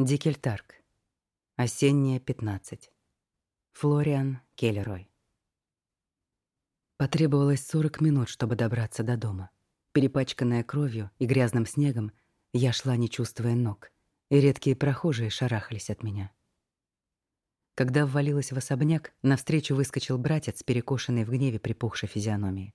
Дикельтарк. Осенняя, 15. Флориан Келлерой. Потребовалось 40 минут, чтобы добраться до дома. Перепачканная кровью и грязным снегом, я шла, не чувствуя ног, и редкие прохожие шарахались от меня. Когда ввалилась в особняк, навстречу выскочил братец, перекошенный в гневе припухшей физиономией.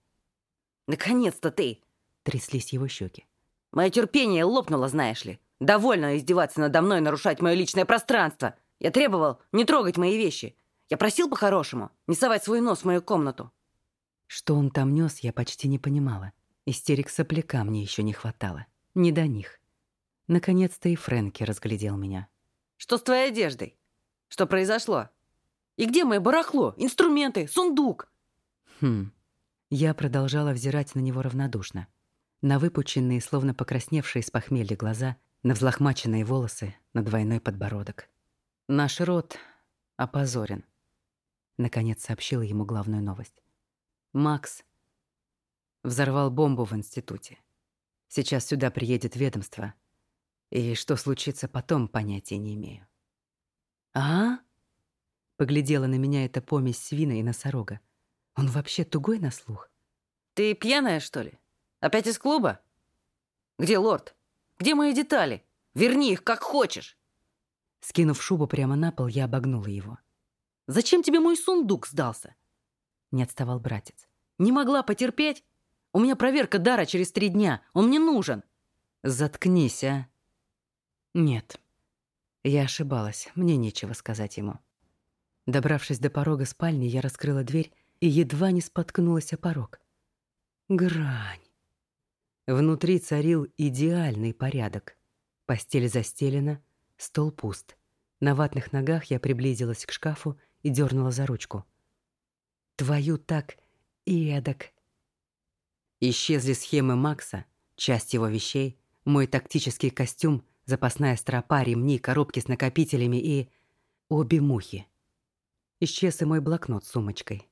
«Наконец-то ты!» — тряслись его щеки. «Мое терпение лопнуло, знаешь ли. Довольно издеваться надо мной, нарушать мое личное пространство. Я требовал не трогать мои вещи. Я просил по-хорошему не совать свой нос в мою комнату». Что он там нес, я почти не понимала. Истерик сопляка мне еще не хватало. Не до них. Наконец-то и Фрэнки разглядел меня. «Что с твоей одеждой? Что произошло? И где мое барахло, инструменты, сундук?» Хм. Я продолжала взирать на него равнодушно. На выпученные, словно покрасневшие с похмелья глаза, на взлохмаченные волосы, на двойной подбородок. Наш род опозорен. Наконец сообщила ему главную новость. Макс взорвал бомбу в институте. Сейчас сюда приедет ведомство. И что случится потом, понятия не имею. «А?» Поглядела на меня эта помесь свина и носорога. Он вообще тугой на слух? «Ты пьяная, что ли? Опять из клуба? Где лорд?» Где мои детали? Верни их, как хочешь!» Скинув шубу прямо на пол, я обогнула его. «Зачем тебе мой сундук сдался?» Не отставал братец. «Не могла потерпеть? У меня проверка дара через три дня. Он мне нужен». «Заткнись, а!» «Нет». Я ошибалась. Мне нечего сказать ему. Добравшись до порога спальни, я раскрыла дверь и едва не споткнулась о порог. Грань. Внутри царил идеальный порядок. Постель застелена, стол пуст. На ватных ногах я приблизилась к шкафу и дернула за ручку. Твою так и эдак. Исчезли схемы Макса, часть его вещей, мой тактический костюм, запасная стропа, ремни, коробки с накопителями и... обе мухи. Исчез и мой блокнот с сумочкой.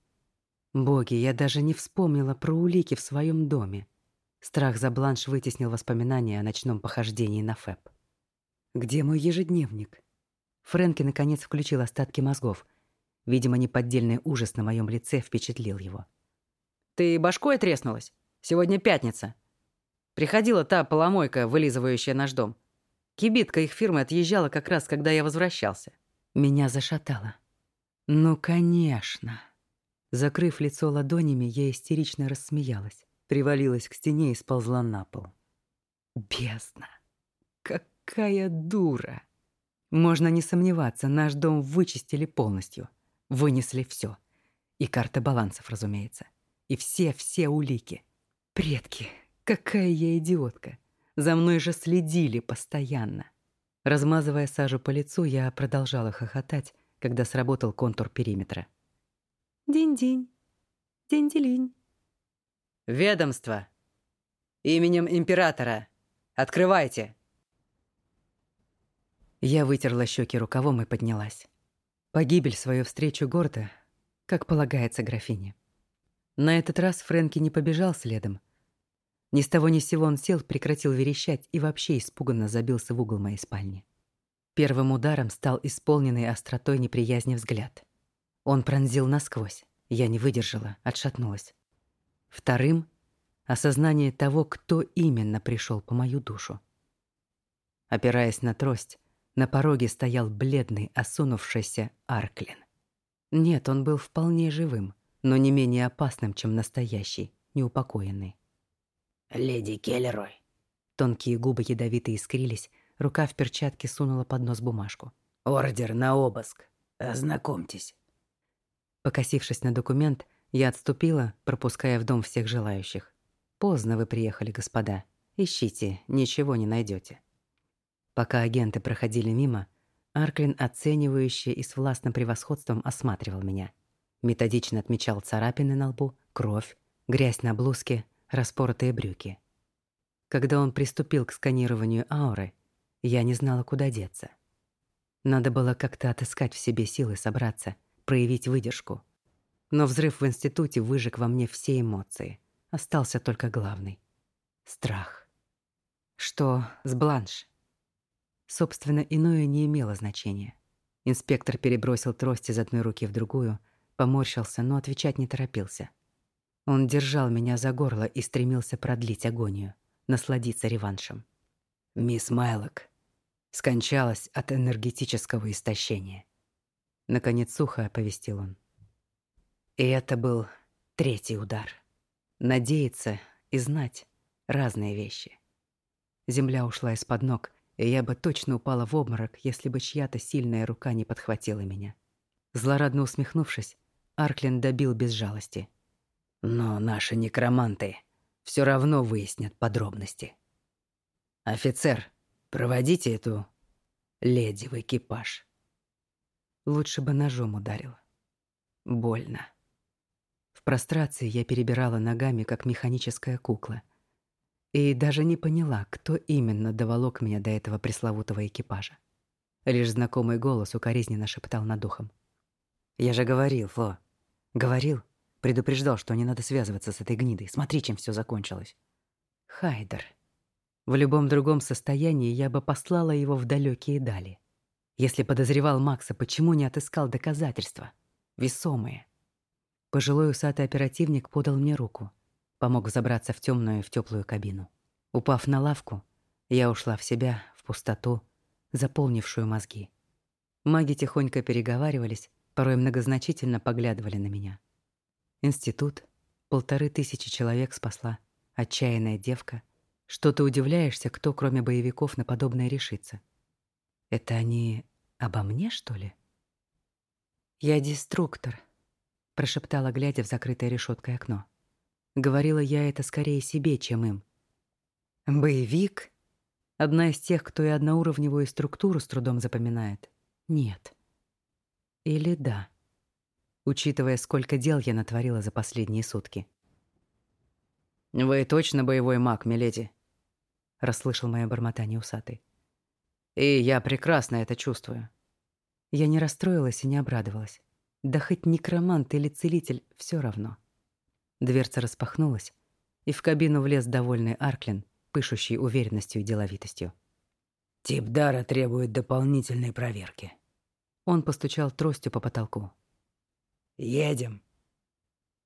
Боги, я даже не вспомнила про улики в своем доме. Страх за бланш вытеснил воспоминания о ночном похождении на ФЭП. Где мой ежедневник? Фрэнки наконец включил остатки мозгов. Видимо, неподдельный ужас на моем лице впечатлил его. Ты башкой треснулась? Сегодня пятница. Приходила та поломойка, вылизывающая наш дом. Кибитка их фирмы отъезжала как раз, когда я возвращался. Меня зашатало. Ну, конечно. Закрыв лицо ладонями, я истерично рассмеялась привалилась к стене и сползла на пол. Бездна! Какая дура! Можно не сомневаться, наш дом вычистили полностью. Вынесли все. И карта балансов, разумеется. И все-все улики. Предки, какая я идиотка. За мной же следили постоянно. Размазывая сажу по лицу, я продолжала хохотать, когда сработал контур периметра. День-день, день-делинь. «Ведомство! Именем императора! Открывайте!» Я вытерла щеки рукавом и поднялась. Погибель свою встречу гордо, как полагается графине. На этот раз Фрэнки не побежал следом. Ни с того ни с сего он сел, прекратил верещать и вообще испуганно забился в угол моей спальни. Первым ударом стал исполненный остротой неприязни взгляд. Он пронзил насквозь. Я не выдержала, отшатнулась. Вторым — осознание того, кто именно пришел по мою душу. Опираясь на трость, на пороге стоял бледный, осунувшийся Арклин. Нет, он был вполне живым, но не менее опасным, чем настоящий, неупокоенный. «Леди Келлерой». Тонкие губы ядовито искрились, рука в перчатке сунула под нос бумажку. «Ордер на обыск. Ознакомьтесь». Покосившись на документ, я отступила, пропуская в дом всех желающих. Поздно вы приехали, господа. Ищите, ничего не найдете. Пока агенты проходили мимо, Арклин оценивающе и с властным превосходством осматривал меня. Методично отмечал царапины на лбу, кровь, грязь на блузке, распоротые брюки. Когда он приступил к сканированию ауры, я не знала, куда деться. Надо было как-то отыскать в себе силы собраться, проявить выдержку — но взрыв в институте выжег во мне все эмоции. Остался только главный — страх. Что с Бланш? Собственно, иное не имело значения. Инспектор перебросил трость из одной руки в другую, поморщился, но отвечать не торопился. Он держал меня за горло и стремился продлить агонию, насладиться реваншем. Мисс Майлок скончалась от энергетического истощения. Наконец сухо оповестил он. И это был третий удар. Надеяться и знать — разные вещи. Земля ушла из-под ног, и я бы точно упала в обморок, если бы чья-то сильная рука не подхватила меня. Злорадно усмехнувшись, Арклин добил без жалости. Но наши некроманты все равно выяснят подробности. Офицер, проводите эту леди в экипаж. Лучше бы ножом ударил. Больно. В прострации я перебирала ногами, как механическая кукла. И даже не поняла, кто именно доволок меня до этого пресловутого экипажа. Лишь знакомый голос укоризненно шептал над ухом. «Я же говорил, Фло. Говорил. Предупреждал, что не надо связываться с этой гнидой. Смотри, чем все закончилось». Хайдер. В любом другом состоянии я бы послала его в далекие дали. Если подозревал Макса, почему не отыскал доказательства? Весомые. Пожилой усатый оперативник подал мне руку. Помог забраться в темную и в теплую кабину. Упав на лавку, я ушла в себя, в пустоту, заполнившую мозги. Маги тихонько переговаривались, порой многозначительно поглядывали на меня. Институт, полторы тысячи человек спасла, отчаянная девка. Что ты удивляешься, кто, кроме боевиков, на подобное решится? Это они обо мне, что ли? «Я деструктор», — прошептала, глядя в закрытое решеткой окно. Говорила я это скорее себе, чем им. «Боевик?» Одна из тех, кто и одноуровневую структуру с трудом запоминает. Нет. Или да. Учитывая, сколько дел я натворила за последние сутки. «Вы точно боевой маг, миледи?» Расслышал мое бормотание усатый. И я прекрасно это чувствую. Я не расстроилась и не обрадовалась. Да хоть некромант или целитель, все равно. Дверца распахнулась, и в кабину влез довольный Арклин, пышущий уверенностью и деловитостью. «Тип дара требует дополнительной проверки». Он постучал тростью по потолку. «Едем».